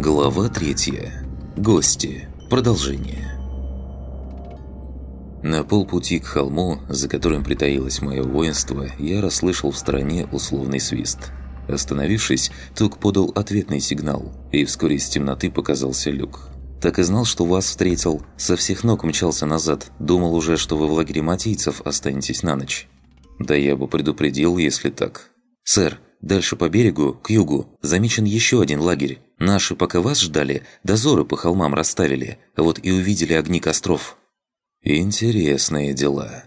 Глава третья. Гости. Продолжение. На полпути к холму, за которым притаилось мое воинство, я расслышал в стороне условный свист. Остановившись, Тук подал ответный сигнал, и вскоре из темноты показался люк. «Так и знал, что вас встретил. Со всех ног мчался назад. Думал уже, что вы в лагере матийцев останетесь на ночь». «Да я бы предупредил, если так». «Сэр, дальше по берегу, к югу, замечен еще один лагерь. Наши, пока вас ждали, дозоры по холмам расставили, вот и увидели огни костров». «Интересные дела.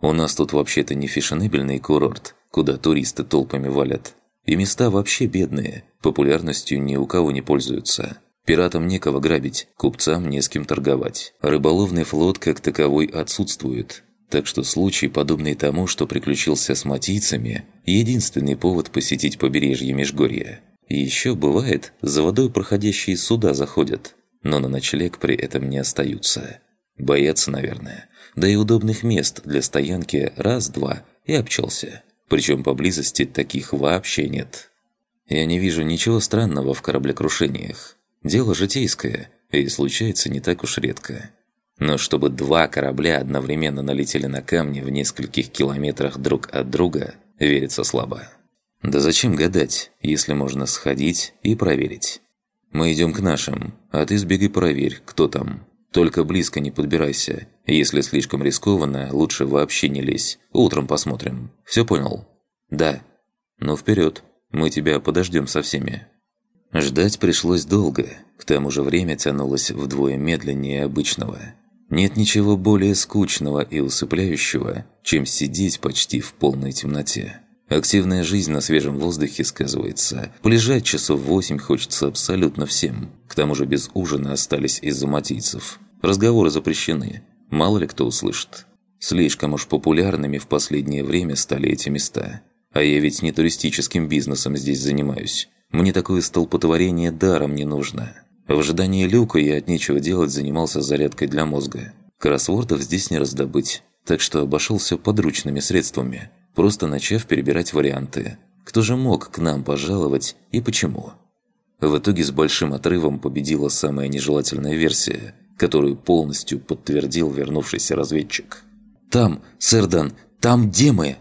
У нас тут вообще-то не фешенебельный курорт, куда туристы толпами валят. И места вообще бедные, популярностью ни у кого не пользуются. Пиратам некого грабить, купцам не с кем торговать. Рыболовный флот как таковой отсутствует. Так что случай, подобный тому, что приключился с матийцами, единственный повод посетить побережье Межгорья. И еще бывает, за водой проходящие суда заходят, но на ночлег при этом не остаются. Боятся, наверное. Да и удобных мест для стоянки раз-два и обчелся. Причем поблизости таких вообще нет. Я не вижу ничего странного в кораблекрушениях. Дело житейское, и случается не так уж редко. Но чтобы два корабля одновременно налетели на камни в нескольких километрах друг от друга, верится слабо. Да зачем гадать, если можно сходить и проверить? Мы идем к нашим, а ты сбегай проверь, кто там. Только близко не подбирайся. Если слишком рискованно, лучше вообще не лезь. Утром посмотрим. Все понял? Да. Ну вперед. Мы тебя подождем со всеми. Ждать пришлось долго. К тому же время тянулось вдвое медленнее обычного. Нет ничего более скучного и усыпляющего, чем сидеть почти в полной темноте. Активная жизнь на свежем воздухе сказывается. Полежать часов восемь хочется абсолютно всем. К тому же без ужина остались из-за матийцев. Разговоры запрещены. Мало ли кто услышит. Слишком уж популярными в последнее время стали эти места. А я ведь не туристическим бизнесом здесь занимаюсь. Мне такое столпотворение даром не нужно. В ожидании люка я от нечего делать занимался зарядкой для мозга. Кроссвордов здесь не раздобыть, так что обошелся подручными средствами, просто начав перебирать варианты. Кто же мог к нам пожаловать и почему? В итоге с большим отрывом победила самая нежелательная версия – которую полностью подтвердил вернувшийся разведчик. «Там, Сэрдан, там демы!»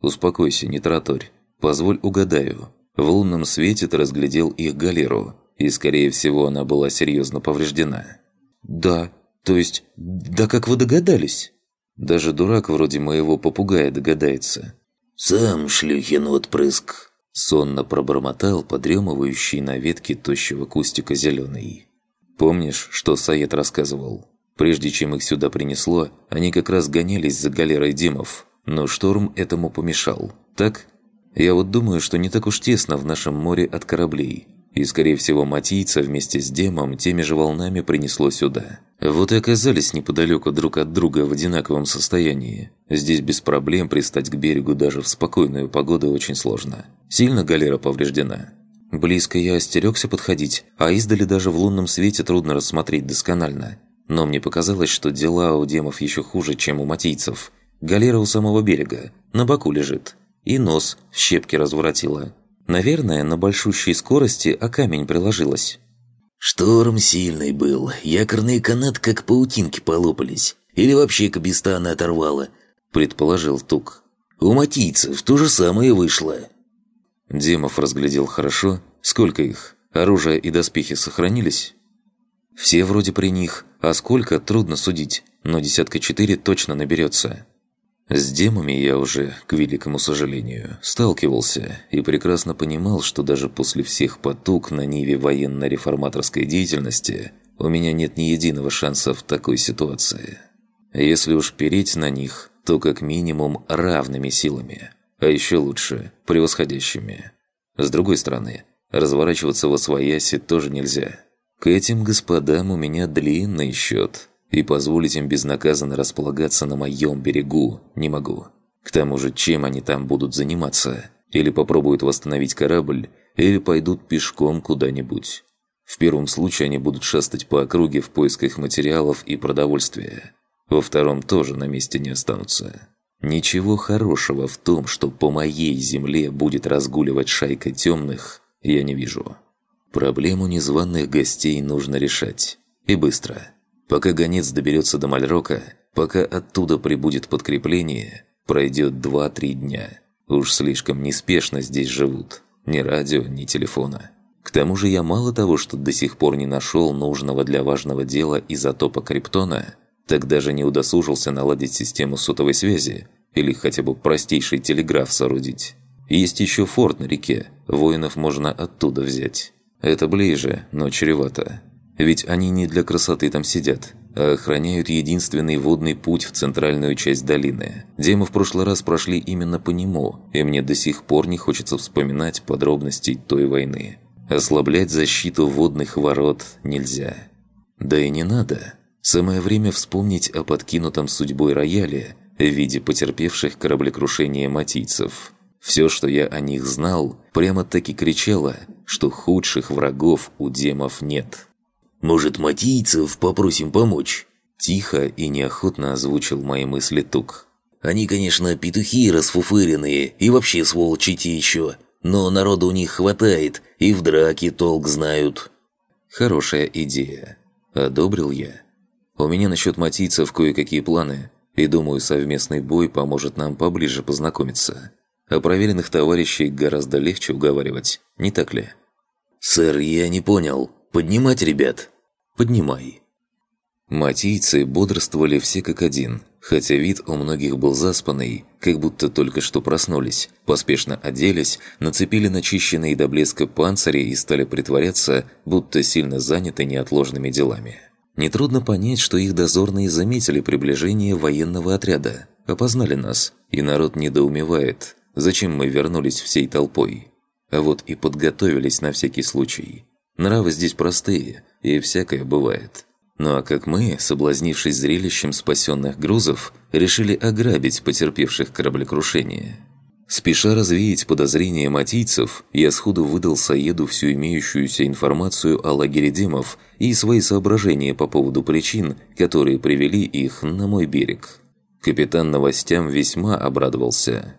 «Успокойся, не тараторь. Позволь угадаю. В лунном свете ты разглядел их галеру, и, скорее всего, она была серьезно повреждена». «Да, то есть... Да как вы догадались?» «Даже дурак вроде моего попугая догадается». «Сам шлюхин отпрыск», — сонно пробормотал подремывающий на ветке тощего кустика зеленый. Помнишь, что Саед рассказывал? Прежде чем их сюда принесло, они как раз гонялись за галерой Димов, но шторм этому помешал. Так? Я вот думаю, что не так уж тесно в нашем море от кораблей. И, скорее всего, Матийца вместе с Демом теми же волнами принесло сюда. Вот и оказались неподалеку друг от друга в одинаковом состоянии. Здесь без проблем пристать к берегу даже в спокойную погоду очень сложно. Сильно галера повреждена? Близко я остерегся подходить, а издали даже в лунном свете трудно рассмотреть досконально. Но мне показалось, что дела у демов еще хуже, чем у матийцев. Галера у самого берега, на боку лежит. И нос в щепки разворотила. Наверное, на большущей скорости о камень приложилась. «Шторм сильный был, якорный канат как паутинки полопались. Или вообще кабистана оторвало», – предположил Тук. «У матийцев то же самое вышло». Демов разглядел хорошо. Сколько их? Оружие и доспехи сохранились? Все вроде при них, а сколько, трудно судить, но десятка четыре точно наберется. С демами я уже, к великому сожалению, сталкивался и прекрасно понимал, что даже после всех потуг на ниве военно-реформаторской деятельности у меня нет ни единого шанса в такой ситуации. Если уж переть на них, то как минимум равными силами – а еще лучше – превосходящими. С другой стороны, разворачиваться во свояси тоже нельзя. К этим господам у меня длинный счет, и позволить им безнаказанно располагаться на моем берегу не могу. К тому же, чем они там будут заниматься? Или попробуют восстановить корабль, или пойдут пешком куда-нибудь. В первом случае они будут шастать по округе в поисках материалов и продовольствия. Во втором тоже на месте не останутся. Ничего хорошего в том, что по моей земле будет разгуливать шайка темных, я не вижу. Проблему незваных гостей нужно решать. И быстро. Пока гонец доберется до Мальрока, пока оттуда прибудет подкрепление, пройдет 2-3 дня. Уж слишком неспешно здесь живут. Ни радио, ни телефона. К тому же я мало того, что до сих пор не нашел нужного для важного дела изотопа криптона, так даже не удосужился наладить систему сотовой связи или хотя бы простейший телеграф соорудить. Есть еще форт на реке, воинов можно оттуда взять. Это ближе, но чревато. Ведь они не для красоты там сидят, а охраняют единственный водный путь в центральную часть долины, где в прошлый раз прошли именно по нему, и мне до сих пор не хочется вспоминать подробностей той войны. Ослаблять защиту водных ворот нельзя. Да и не надо. Самое время вспомнить о подкинутом судьбой рояле в виде потерпевших кораблекрушение матийцев. Все, что я о них знал, прямо-таки кричало, что худших врагов у демов нет. «Может, матийцев попросим помочь?» Тихо и неохотно озвучил мои мысли Тук. «Они, конечно, петухи расфуфыренные и вообще сволочи те еще, но народу у них хватает, и в драке толк знают». «Хорошая идея. Одобрил я. У меня насчет матийцев кое-какие планы, и думаю, совместный бой поможет нам поближе познакомиться. А проверенных товарищей гораздо легче уговаривать, не так ли?» «Сэр, я не понял. Поднимать ребят?» «Поднимай». Матийцы бодрствовали все как один, хотя вид у многих был заспанный, как будто только что проснулись, поспешно оделись, нацепили начищенные до блеска панцири и стали притворяться, будто сильно заняты неотложными делами. Нетрудно понять, что их дозорные заметили приближение военного отряда, опознали нас, и народ недоумевает, зачем мы вернулись всей толпой. А вот и подготовились на всякий случай. Нравы здесь простые, и всякое бывает. Ну а как мы, соблазнившись зрелищем спасенных грузов, решили ограбить потерпевших кораблекрушение. Спеша развеять подозрения матийцев, я сходу выдал Саеду всю имеющуюся информацию о лагере демов и свои соображения по поводу причин, которые привели их на мой берег. Капитан новостям весьма обрадовался.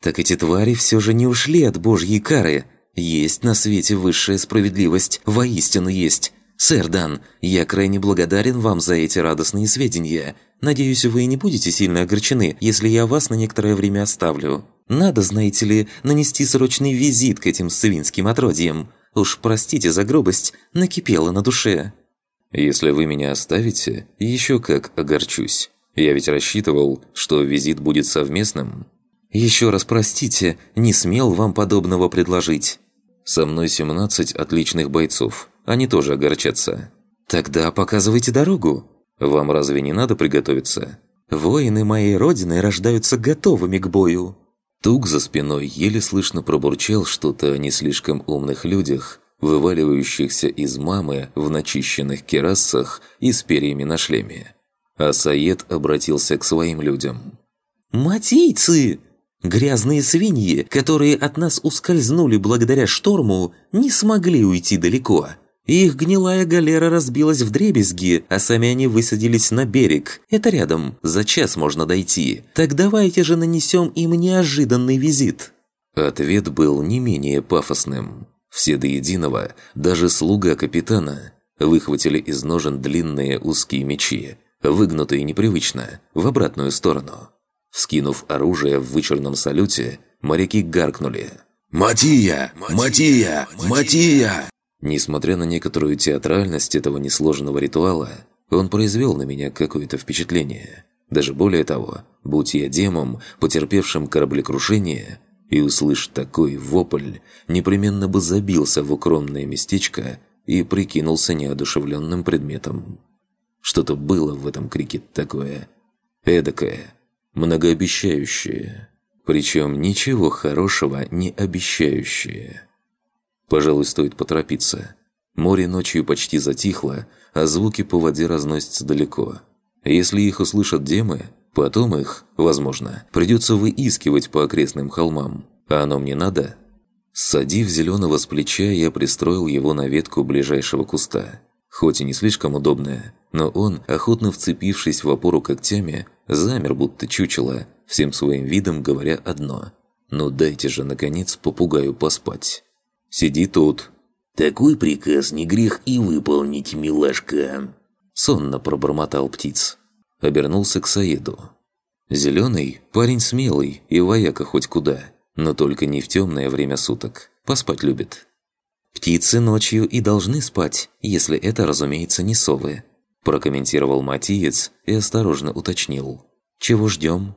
«Так эти твари все же не ушли от божьей кары. Есть на свете высшая справедливость, воистину есть. «Сэр Дан, я крайне благодарен вам за эти радостные сведения. Надеюсь, вы не будете сильно огорчены, если я вас на некоторое время оставлю. Надо, знаете ли, нанести срочный визит к этим свинским отродьям. Уж простите за грубость, накипело на душе». «Если вы меня оставите, еще как огорчусь. Я ведь рассчитывал, что визит будет совместным». «Еще раз простите, не смел вам подобного предложить». «Со мной 17 отличных бойцов. Они тоже огорчатся. Тогда показывайте дорогу. Вам разве не надо приготовиться? Воины моей родины рождаются готовыми к бою. Тук за спиной еле слышно пробурчал что-то о не слишком умных людях, вываливающихся из мамы в начищенных керасах и с перьями на шлеме. А Саед обратился к своим людям. «Матийцы! Грязные свиньи, которые от нас ускользнули благодаря шторму, не смогли уйти далеко. Их гнилая галера разбилась в дребезги, а сами они высадились на берег. Это рядом, за час можно дойти. Так давайте же нанесем им неожиданный визит». Ответ был не менее пафосным. Все до единого, даже слуга капитана, выхватили из ножен длинные узкие мечи, выгнутые непривычно, в обратную сторону. Вскинув оружие в вычурном салюте, моряки гаркнули. «Матия! Матия! Матия!» Несмотря на некоторую театральность этого несложного ритуала, он произвел на меня какое-то впечатление. Даже более того, будь я демом, потерпевшим кораблекрушение, и услышь такой вопль, непременно бы забился в укромное местечко и прикинулся неодушевленным предметом. Что-то было в этом крике такое, эдакое, многообещающее, причем ничего хорошего не обещающее. Пожалуй, стоит поторопиться. Море ночью почти затихло, а звуки по воде разносятся далеко. Если их услышат демы, потом их, возможно, придется выискивать по окрестным холмам. А оно мне надо? Садив зеленого с плеча, я пристроил его на ветку ближайшего куста. Хоть и не слишком удобное, но он, охотно вцепившись в опору когтями, замер будто чучело, всем своим видом говоря одно. «Ну дайте же, наконец, попугаю поспать». «Сиди тут». Такой приказ не грех и выполнить, милашка!» Сонно пробормотал птиц. Обернулся к Саиду. Зеленый – парень смелый и вояка хоть куда, но только не в темное время суток. Поспать любит. «Птицы ночью и должны спать, если это, разумеется, не совы», прокомментировал Матиец и осторожно уточнил. «Чего ждем?»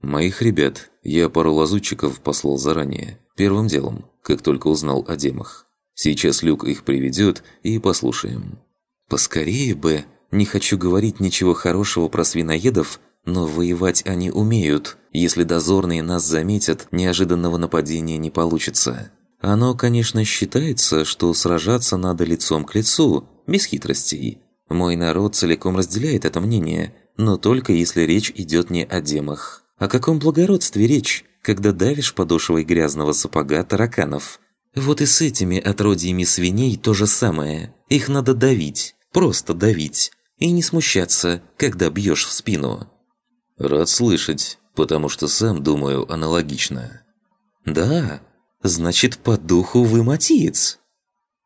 «Моих ребят я пару лазутчиков послал заранее, первым делом, как только узнал о демах. Сейчас Люк их приведет и послушаем». «Поскорее бы. Не хочу говорить ничего хорошего про свиноедов, но воевать они умеют. Если дозорные нас заметят, неожиданного нападения не получится. Оно, конечно, считается, что сражаться надо лицом к лицу, без хитростей. Мой народ целиком разделяет это мнение, но только если речь идет не о демах. О каком благородстве речь, когда давишь подошвой грязного сапога тараканов? Вот и с этими отродьями свиней то же самое. Их надо давить, просто давить. И не смущаться, когда бьешь в спину. Рад слышать, потому что сам думаю аналогично. Да, значит, по духу вы матиец.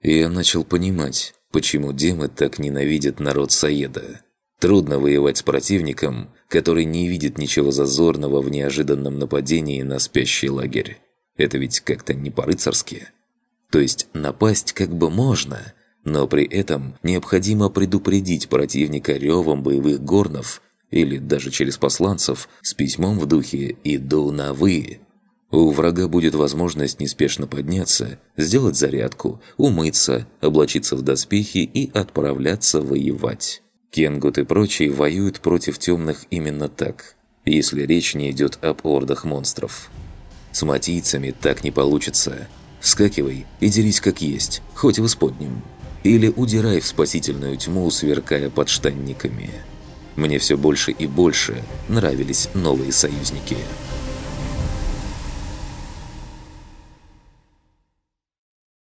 Я начал понимать, почему демы так ненавидят народ Саеда. Трудно воевать с противником, который не видит ничего зазорного в неожиданном нападении на спящий лагерь. Это ведь как-то не по-рыцарски. То есть напасть как бы можно, но при этом необходимо предупредить противника ревом боевых горнов или даже через посланцев с письмом в духе «иду на вы». У врага будет возможность неспешно подняться, сделать зарядку, умыться, облачиться в доспехи и отправляться воевать. Кенгут и прочие воюют против темных именно так, если речь не идет об ордах монстров. С матийцами так не получится. Вскакивай и дерись как есть, хоть в исподнем. Или удирай в спасительную тьму, сверкая подштанниками. Мне все больше и больше нравились новые союзники.